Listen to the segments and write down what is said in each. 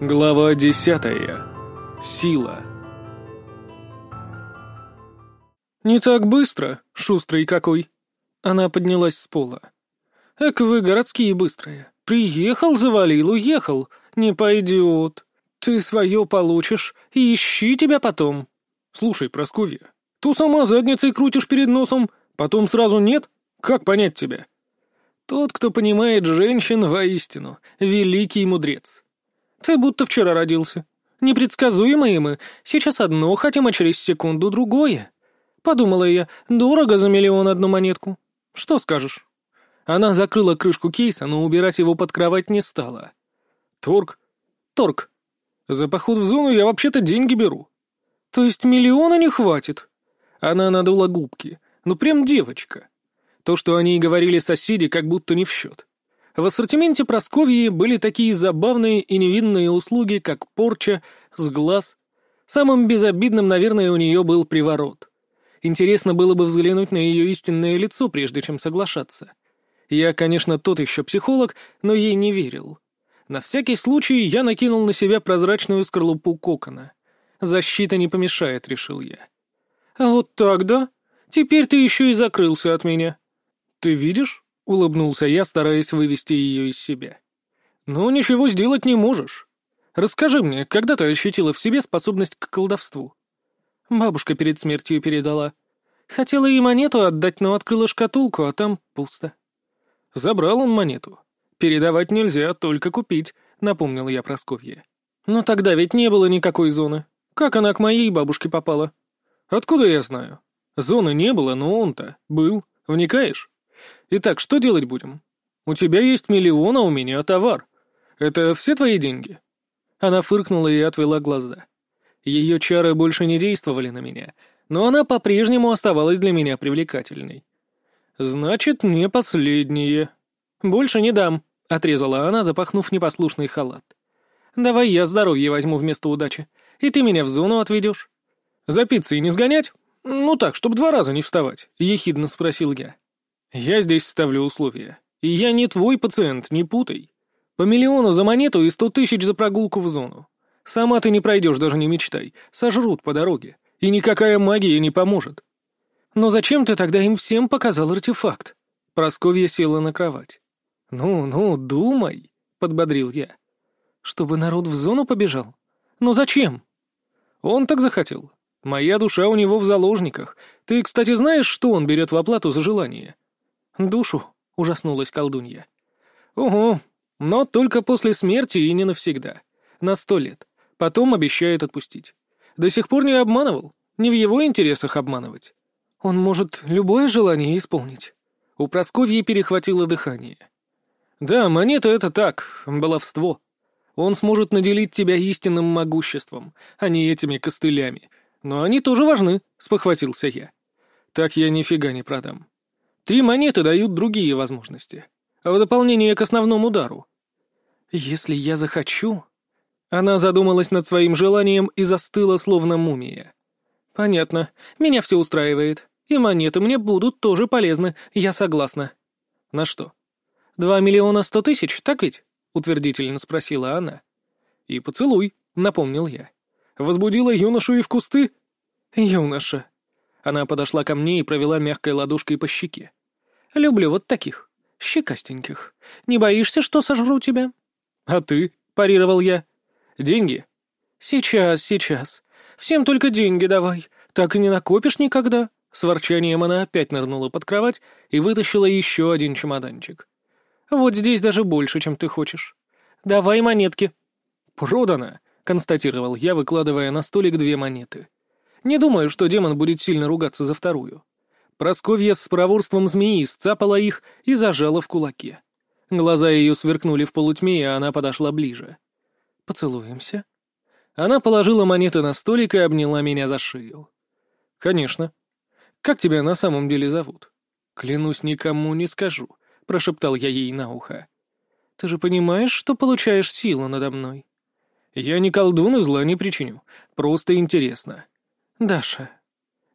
Глава десятая. Сила. «Не так быстро, шустрый какой!» Она поднялась с пола. «Эк вы, городские быстрые! Приехал, завалил, уехал! Не пойдет! Ты свое получишь, и ищи тебя потом!» «Слушай, Просковья, ту сама задницей крутишь перед носом, потом сразу нет? Как понять тебя?» «Тот, кто понимает женщин воистину, великий мудрец!» Ты будто вчера родился. Непредсказуемые мы. Сейчас одно хотим, а через секунду другое. Подумала я, дорого за миллион одну монетку. Что скажешь? Она закрыла крышку кейса, но убирать его под кровать не стала. Торг? Торг. За поход в зону я вообще-то деньги беру. То есть миллиона не хватит? Она надула губки. Ну прям девочка. То, что они и говорили соседи, как будто не в счет. В ассортименте Просковьи были такие забавные и невинные услуги, как порча, сглаз. Самым безобидным, наверное, у нее был приворот. Интересно было бы взглянуть на ее истинное лицо, прежде чем соглашаться. Я, конечно, тот еще психолог, но ей не верил. На всякий случай я накинул на себя прозрачную скорлупу кокона. Защита не помешает, решил я. А вот так, да? Теперь ты еще и закрылся от меня. Ты видишь? Улыбнулся я, стараясь вывести ее из себя. «Ну, ничего сделать не можешь. Расскажи мне, когда ты ощутила в себе способность к колдовству?» Бабушка перед смертью передала. Хотела ей монету отдать, но открыла шкатулку, а там пусто. Забрал он монету. Передавать нельзя, только купить, напомнил я Просковье. Но тогда ведь не было никакой зоны. Как она к моей бабушке попала? Откуда я знаю? Зоны не было, но он-то был. Вникаешь? Итак, что делать будем? У тебя есть миллион, а у меня товар. Это все твои деньги?» Она фыркнула и отвела глаза. Ее чары больше не действовали на меня, но она по-прежнему оставалась для меня привлекательной. «Значит, не последние. Больше не дам», — отрезала она, запахнув непослушный халат. «Давай я здоровье возьму вместо удачи, и ты меня в зону отведешь». «За пиццей не сгонять? Ну так, чтобы два раза не вставать», — ехидно спросил я. «Я здесь ставлю условия. И я не твой пациент, не путай. По миллиону за монету и сто тысяч за прогулку в зону. Сама ты не пройдешь, даже не мечтай. Сожрут по дороге. И никакая магия не поможет». «Но зачем ты тогда им всем показал артефакт?» Просковья села на кровать. «Ну, ну, думай», — подбодрил я. «Чтобы народ в зону побежал? Ну зачем?» «Он так захотел. Моя душа у него в заложниках. Ты, кстати, знаешь, что он берет в оплату за желание?» «Душу?» — ужаснулась колдунья. «Угу, но только после смерти и не навсегда. На сто лет. Потом обещает отпустить. До сих пор не обманывал. Не в его интересах обманывать. Он может любое желание исполнить». У Просковьи перехватило дыхание. «Да, монета — это так, баловство. Он сможет наделить тебя истинным могуществом, а не этими костылями. Но они тоже важны», — спохватился я. «Так я нифига не продам. Три монеты дают другие возможности. В дополнение к основному удару. Если я захочу... Она задумалась над своим желанием и застыла, словно мумия. «Понятно. Меня все устраивает. И монеты мне будут тоже полезны, я согласна». «На что?» «Два миллиона сто тысяч, так ведь?» — утвердительно спросила она. «И поцелуй», — напомнил я. «Возбудила юношу и в кусты?» «Юноша». Она подошла ко мне и провела мягкой ладошкой по щеке. Люблю вот таких, щекастеньких. Не боишься, что сожру тебя?» «А ты?» — парировал я. «Деньги?» «Сейчас, сейчас. Всем только деньги давай. Так и не накопишь никогда». С ворчанием она опять нырнула под кровать и вытащила еще один чемоданчик. «Вот здесь даже больше, чем ты хочешь. Давай монетки». «Продано», — констатировал я, выкладывая на столик две монеты. «Не думаю, что демон будет сильно ругаться за вторую». Просковья с проворством змеи сцапала их и зажала в кулаке. Глаза ее сверкнули в полутьме, и она подошла ближе. «Поцелуемся?» Она положила монеты на столик и обняла меня за шею. «Конечно. Как тебя на самом деле зовут?» «Клянусь, никому не скажу», — прошептал я ей на ухо. «Ты же понимаешь, что получаешь силу надо мной?» «Я не колдун и зла не причиню. Просто интересно». «Даша».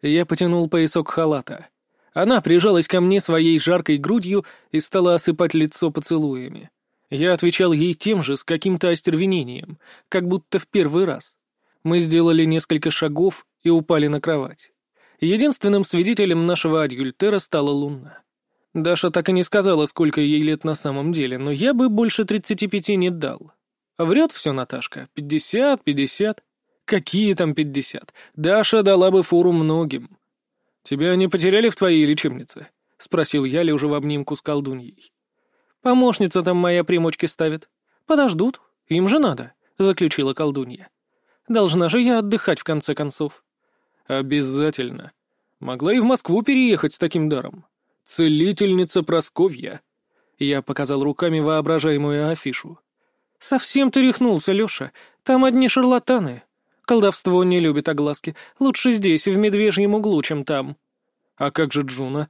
Я потянул поясок халата. Она прижалась ко мне своей жаркой грудью и стала осыпать лицо поцелуями. Я отвечал ей тем же, с каким-то остервенением, как будто в первый раз. Мы сделали несколько шагов и упали на кровать. Единственным свидетелем нашего адюльтера стала Луна. Даша так и не сказала, сколько ей лет на самом деле, но я бы больше тридцати пяти не дал. Врет все Наташка. Пятьдесят, пятьдесят. Какие там пятьдесят? Даша дала бы фору многим. «Тебя не потеряли в твоей лечебнице?» — спросил я, лежа в обнимку с колдуньей. «Помощница там моя примочки ставит. Подождут. Им же надо», — заключила колдунья. «Должна же я отдыхать в конце концов». «Обязательно. Могла и в Москву переехать с таким даром. Целительница Просковья». Я показал руками воображаемую афишу. «Совсем ты рехнулся, Леша. Там одни шарлатаны. Колдовство не любит огласки. Лучше здесь, в медвежьем углу, чем там». «А как же Джуна?»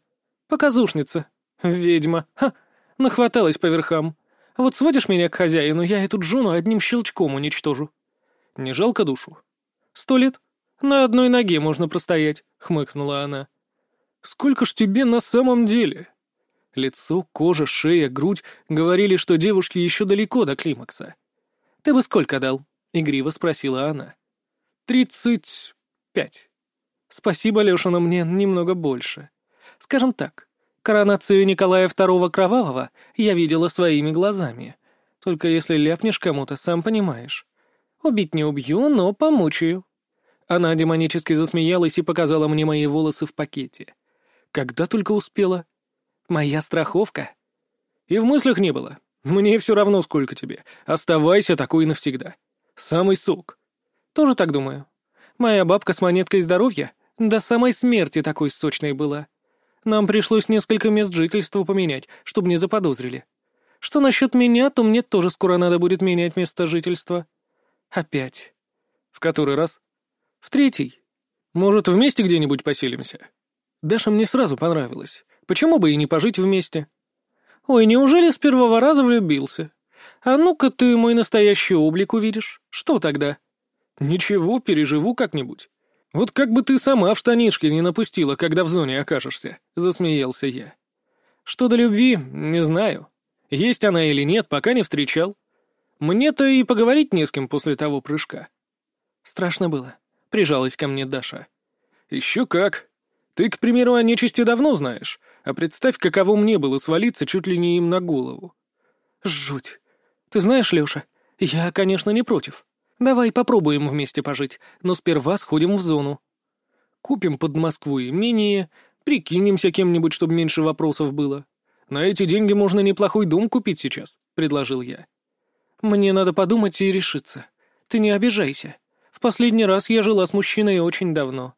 «Показушница. Ведьма. Ха! Нахваталась по верхам. Вот сводишь меня к хозяину, я эту Джуну одним щелчком уничтожу». «Не жалко душу?» «Сто лет. На одной ноге можно простоять», — хмыкнула она. «Сколько ж тебе на самом деле?» Лицо, кожа, шея, грудь говорили, что девушке еще далеко до климакса. «Ты бы сколько дал?» — игриво спросила она. «Тридцать пять». «Спасибо, Леша, но мне немного больше. Скажем так, коронацию Николая II Кровавого я видела своими глазами. Только если ляпнешь кому-то, сам понимаешь. Убить не убью, но помучаю». Она демонически засмеялась и показала мне мои волосы в пакете. Когда только успела. Моя страховка. И в мыслях не было. Мне все равно, сколько тебе. Оставайся такой навсегда. Самый сок. Тоже так думаю. Моя бабка с монеткой здоровья до самой смерти такой сочной была. Нам пришлось несколько мест жительства поменять, чтобы не заподозрили. Что насчет меня, то мне тоже скоро надо будет менять место жительства. Опять. В который раз? В третий. Может, вместе где-нибудь поселимся? Даша мне сразу понравилась. Почему бы и не пожить вместе? Ой, неужели с первого раза влюбился? А ну-ка ты мой настоящий облик увидишь. Что тогда? Ничего, переживу как-нибудь. Вот как бы ты сама в штанишки не напустила, когда в зоне окажешься, засмеялся я. Что до любви, не знаю. Есть она или нет, пока не встречал. Мне-то и поговорить не с кем после того прыжка. Страшно было прижалась ко мне Даша. «Еще как. Ты, к примеру, о нечисти давно знаешь, а представь, каково мне было свалиться чуть ли не им на голову». «Жуть. Ты знаешь, Леша, я, конечно, не против. Давай попробуем вместе пожить, но сперва сходим в зону. Купим под Москву имение, прикинемся кем-нибудь, чтобы меньше вопросов было. На эти деньги можно неплохой дом купить сейчас», — предложил я. «Мне надо подумать и решиться. Ты не обижайся», в последний раз я жила с мужчиной очень давно.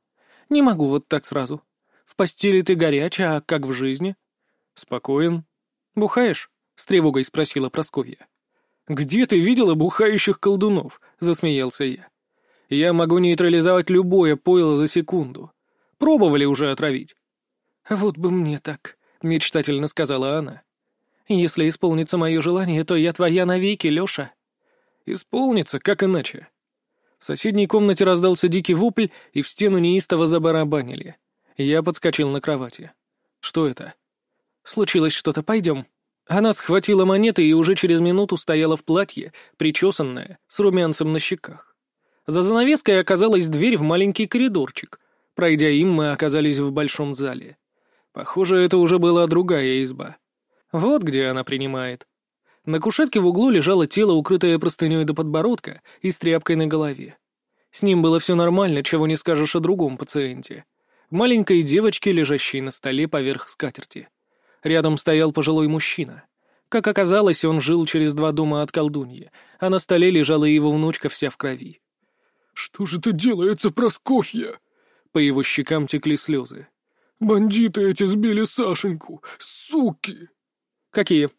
Не могу вот так сразу. В постели ты горячая, а как в жизни? Спокоен. Бухаешь? С тревогой спросила Просковья. «Где ты видела бухающих колдунов?» — засмеялся я. «Я могу нейтрализовать любое пойло за секунду. Пробовали уже отравить». «Вот бы мне так», — мечтательно сказала она. «Если исполнится мое желание, то я твоя навеки, Леша». «Исполнится, как иначе?» В соседней комнате раздался дикий вопль, и в стену неистово забарабанили. Я подскочил на кровати. «Что это?» «Случилось что-то, пойдем». Она схватила монеты и уже через минуту стояла в платье, причесанная, с румянцем на щеках. За занавеской оказалась дверь в маленький коридорчик. Пройдя им, мы оказались в большом зале. Похоже, это уже была другая изба. Вот где она принимает. На кушетке в углу лежало тело, укрытое простыней до подбородка и с тряпкой на голове. С ним было все нормально, чего не скажешь о другом пациенте. Маленькой девочке, лежащей на столе поверх скатерти. Рядом стоял пожилой мужчина. Как оказалось, он жил через два дома от колдуньи, а на столе лежала его внучка вся в крови. «Что же это делается, Проскофья?» По его щекам текли слезы. «Бандиты эти сбили Сашеньку! Суки!» «Какие?»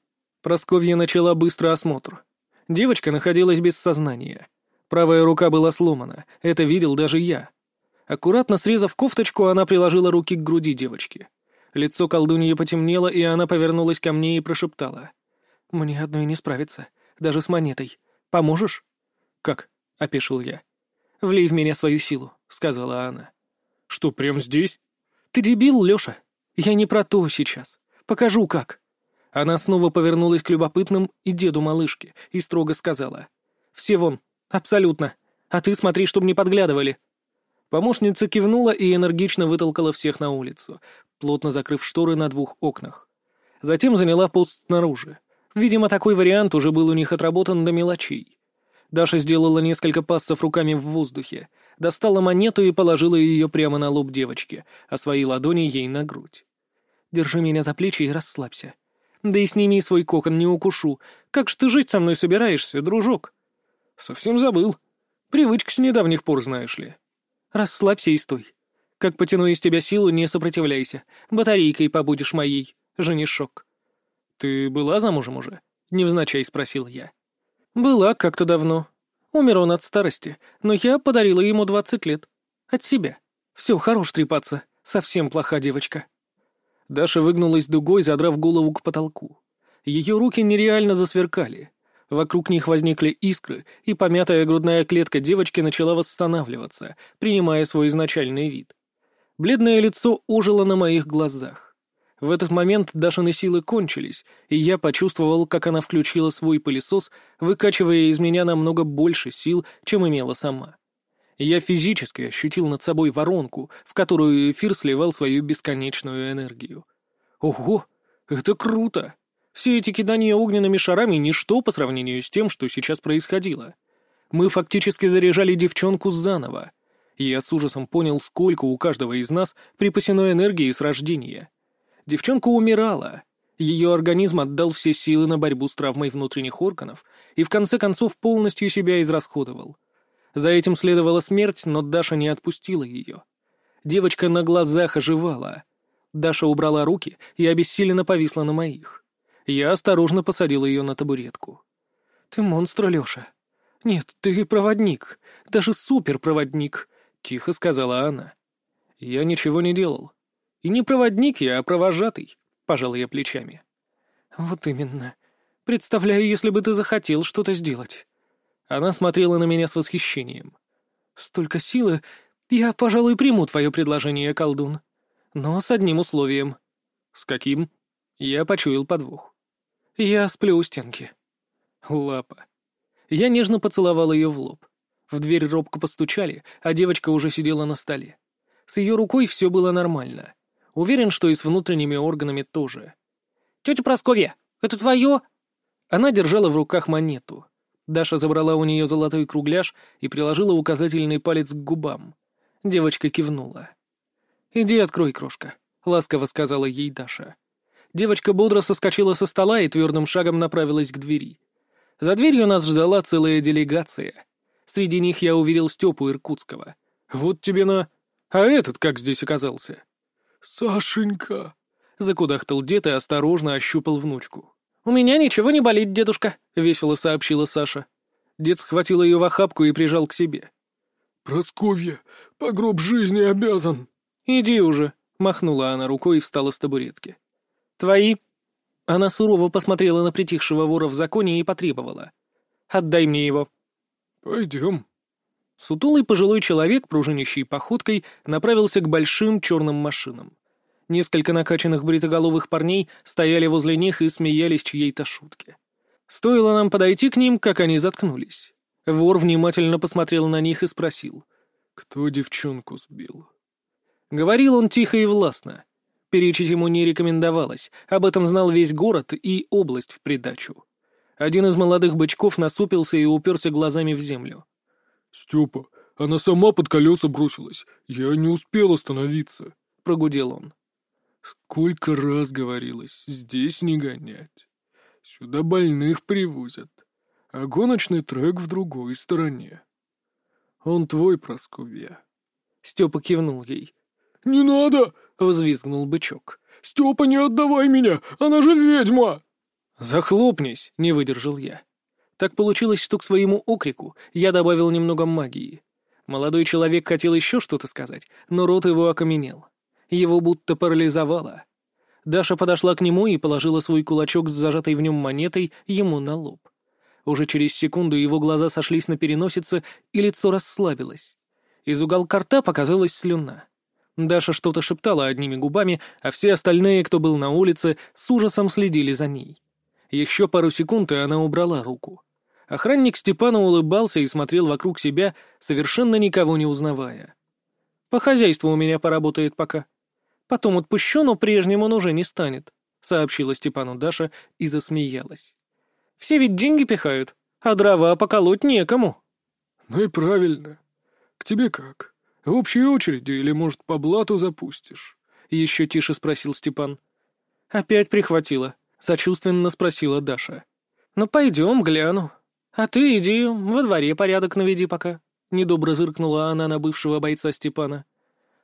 Просковья начала быстрый осмотр. Девочка находилась без сознания. Правая рука была сломана, это видел даже я. Аккуратно срезав кофточку, она приложила руки к груди девочки. Лицо колдуньи потемнело, и она повернулась ко мне и прошептала. «Мне одной не справиться, даже с монетой. Поможешь?» «Как?» — опешил я. «Влей в меня свою силу», — сказала она. «Что, прямо здесь?» «Ты дебил, Леша? Я не про то сейчас. Покажу, как». Она снова повернулась к любопытным и деду малышки и строго сказала. «Все вон, абсолютно. А ты смотри, чтобы не подглядывали». Помощница кивнула и энергично вытолкала всех на улицу, плотно закрыв шторы на двух окнах. Затем заняла пост снаружи. Видимо, такой вариант уже был у них отработан до мелочей. Даша сделала несколько пассов руками в воздухе, достала монету и положила ее прямо на лоб девочки, а свои ладони ей на грудь. «Держи меня за плечи и расслабься. Да и сними свой кокон, не укушу. Как ж ты жить со мной собираешься, дружок?» «Совсем забыл. Привычка с недавних пор, знаешь ли». «Расслабься и стой. Как потяну из тебя силу, не сопротивляйся. Батарейкой побудешь моей, женишок». «Ты была замужем уже?» — невзначай спросил я. «Была как-то давно. Умер он от старости, но я подарила ему двадцать лет. От себя. Все, хорош трепаться. Совсем плоха девочка». Даша выгнулась дугой, задрав голову к потолку. Ее руки нереально засверкали. Вокруг них возникли искры, и помятая грудная клетка девочки начала восстанавливаться, принимая свой изначальный вид. Бледное лицо ожило на моих глазах. В этот момент Дашины силы кончились, и я почувствовал, как она включила свой пылесос, выкачивая из меня намного больше сил, чем имела сама. Я физически ощутил над собой воронку, в которую эфир сливал свою бесконечную энергию. Ого, это круто! Все эти кидания огненными шарами — ничто по сравнению с тем, что сейчас происходило. Мы фактически заряжали девчонку заново. Я с ужасом понял, сколько у каждого из нас припасено энергии с рождения. Девчонка умирала. Ее организм отдал все силы на борьбу с травмой внутренних органов и в конце концов полностью себя израсходовал. За этим следовала смерть, но Даша не отпустила ее. Девочка на глазах оживала. Даша убрала руки и обессиленно повисла на моих. Я осторожно посадил ее на табуретку. «Ты монстр, Леша. Нет, ты проводник. Даже суперпроводник», — тихо сказала она. «Я ничего не делал. И не проводник я, а провожатый», — пожал я плечами. «Вот именно. Представляю, если бы ты захотел что-то сделать». Она смотрела на меня с восхищением. «Столько силы. Я, пожалуй, приму твое предложение, колдун. Но с одним условием». «С каким?» Я почуял подвох. Я сплю у стенки. Лапа. Я нежно поцеловал ее в лоб. В дверь робко постучали, а девочка уже сидела на столе. С ее рукой все было нормально. Уверен, что и с внутренними органами тоже. «Тетя Прасковья, это твое?» Она держала в руках монету. Даша забрала у нее золотой кругляш и приложила указательный палец к губам. Девочка кивнула. «Иди открой, крошка», — ласково сказала ей Даша. Девочка бодро соскочила со стола и твердым шагом направилась к двери. За дверью нас ждала целая делегация. Среди них я увидел Степу Иркутского. «Вот тебе на... А этот как здесь оказался?» «Сашенька!» — закудахтал дед и осторожно ощупал внучку. «У меня ничего не болит, дедушка», — весело сообщила Саша. Дед схватил ее в охапку и прижал к себе. «Просковья, по гроб жизни обязан». «Иди уже», — махнула она рукой и встала с табуретки. «Твои?» Она сурово посмотрела на притихшего вора в законе и потребовала. «Отдай мне его». «Пойдем». Сутулый пожилой человек, пружинящий походкой, направился к большим черным машинам. Несколько накачанных бритоголовых парней стояли возле них и смеялись чьей-то шутке. Стоило нам подойти к ним, как они заткнулись. Вор внимательно посмотрел на них и спросил. «Кто девчонку сбил?» Говорил он тихо и властно, Перечить ему не рекомендовалось, об этом знал весь город и область в придачу. Один из молодых бычков насупился и уперся глазами в землю. «Степа, она сама под колеса бросилась. Я не успел остановиться», — прогудел он. «Сколько раз говорилось, здесь не гонять. Сюда больных привозят, а гоночный трек в другой стороне. Он твой, Просковья». Степа кивнул ей. «Не надо!» — взвизгнул бычок. «Степа, не отдавай меня! Она же ведьма!» «Захлопнись!» — не выдержал я. Так получилось, что к своему окрику я добавил немного магии. Молодой человек хотел еще что-то сказать, но рот его окаменел. Его будто парализовало. Даша подошла к нему и положила свой кулачок с зажатой в нем монетой ему на лоб. Уже через секунду его глаза сошлись на переносице, и лицо расслабилось. Из уголка рта показалась слюна. Даша что-то шептала одними губами, а все остальные, кто был на улице, с ужасом следили за ней. Еще пару секунд, и она убрала руку. Охранник Степана улыбался и смотрел вокруг себя, совершенно никого не узнавая. «По хозяйству у меня поработает пока. Потом отпущу, но прежним он уже не станет», — сообщила Степану Даша и засмеялась. «Все ведь деньги пихают, а дрова поколоть некому». «Ну и правильно. К тебе как? В общей очереди или, может, по блату запустишь?» — еще тише спросил Степан. «Опять прихватила», — сочувственно спросила Даша. «Ну, пойдем, гляну. А ты иди, во дворе порядок наведи пока», — недобро зыркнула она на бывшего бойца Степана.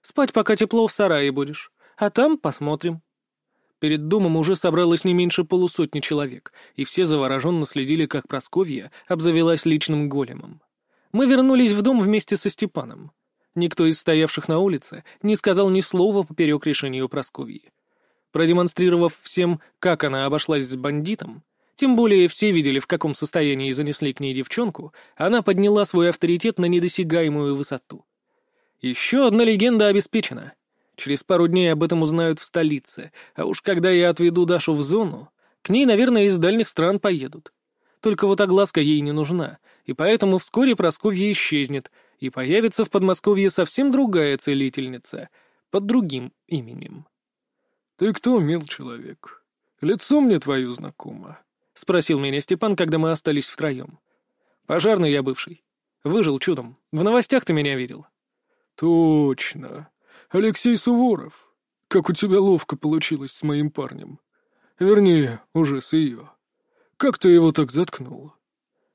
«Спать пока тепло в сарае будешь, а там посмотрим». Перед домом уже собралось не меньше полусотни человек, и все завороженно следили, как Просковья обзавелась личным големом. Мы вернулись в дом вместе со Степаном. Никто из стоявших на улице не сказал ни слова поперек решению Просковьи. Продемонстрировав всем, как она обошлась с бандитом, тем более все видели, в каком состоянии занесли к ней девчонку, она подняла свой авторитет на недосягаемую высоту. Еще одна легенда обеспечена. Через пару дней об этом узнают в столице, а уж когда я отведу Дашу в зону, к ней, наверное, из дальних стран поедут. Только вот огласка ей не нужна, и поэтому вскоре Просковья исчезнет, и появится в Подмосковье совсем другая целительница, под другим именем. «Ты кто, мил человек? Лицо мне твое знакомо?» — спросил меня Степан, когда мы остались втроем. «Пожарный я бывший. Выжил чудом. В новостях ты меня видел». «Точно. Алексей Суворов. Как у тебя ловко получилось с моим парнем. Вернее, уже с ее. Как ты его так заткнул?»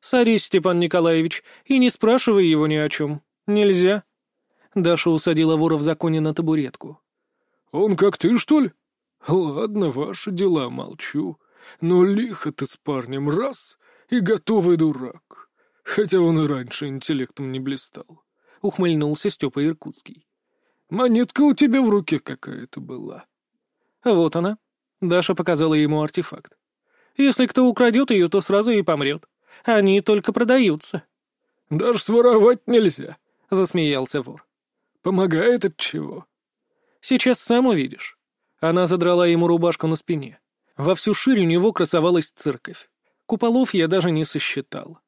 «Садись, Степан Николаевич, и не спрашивай его ни о чем. Нельзя». Даша усадила вора в законе на табуретку. «Он как ты, что ли? Ладно, ваши дела, молчу. Но лихо ты с парнем раз и готовый дурак. Хотя он и раньше интеллектом не блистал». Ухмыльнулся Степа Иркутский. «Монетка у тебя в руке какая-то была». «Вот она». Даша показала ему артефакт. «Если кто украдет ее, то сразу и помрет. Они только продаются». «Даже своровать нельзя», — засмеялся вор. «Помогает от чего?» «Сейчас сам увидишь». Она задрала ему рубашку на спине. Во всю ширь у него красовалась церковь. Куполов я даже не сосчитал.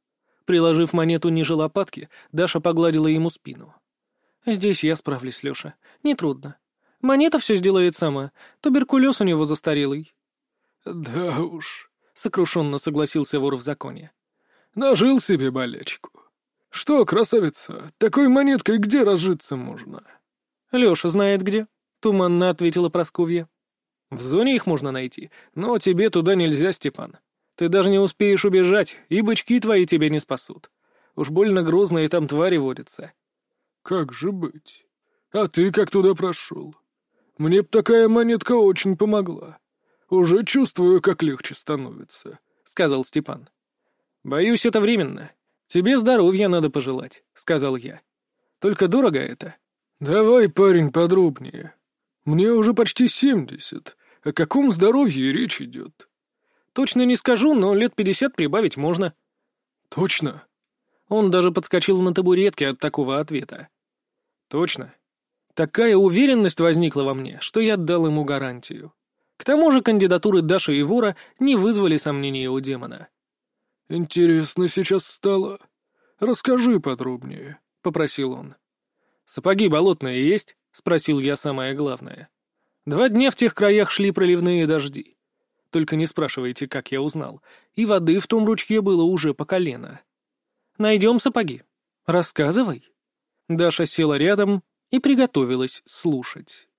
Приложив монету ниже лопатки, Даша погладила ему спину. «Здесь я справлюсь, Леша. Нетрудно. Монета все сделает сама. Туберкулез у него застарелый». «Да уж», — сокрушенно согласился вор в законе. Нажил себе болячку. Что, красавица, такой монеткой где разжиться можно? Леша знает где, туманно ответила Просковья. В зоне их можно найти, но тебе туда нельзя, Степан. Ты даже не успеешь убежать, и бычки твои тебя не спасут. Уж больно грозные там твари водятся. Как же быть? А ты как туда прошел? Мне б такая монетка очень помогла. Уже чувствую, как легче становится, — сказал Степан. «Боюсь, это временно. Тебе здоровья надо пожелать», — сказал я. «Только дорого это». «Давай, парень, подробнее. Мне уже почти семьдесят. О каком здоровье речь идет?» «Точно не скажу, но лет пятьдесят прибавить можно». «Точно?» Он даже подскочил на табуретке от такого ответа. «Точно. Такая уверенность возникла во мне, что я дал ему гарантию. К тому же кандидатуры Даши и Вора не вызвали сомнений у демона». «Интересно сейчас стало. Расскажи подробнее», — попросил он. «Сапоги болотные есть?» — спросил я самое главное. Два дня в тех краях шли проливные дожди. Только не спрашивайте, как я узнал. И воды в том ручье было уже по колено. «Найдем сапоги. Рассказывай». Даша села рядом и приготовилась слушать.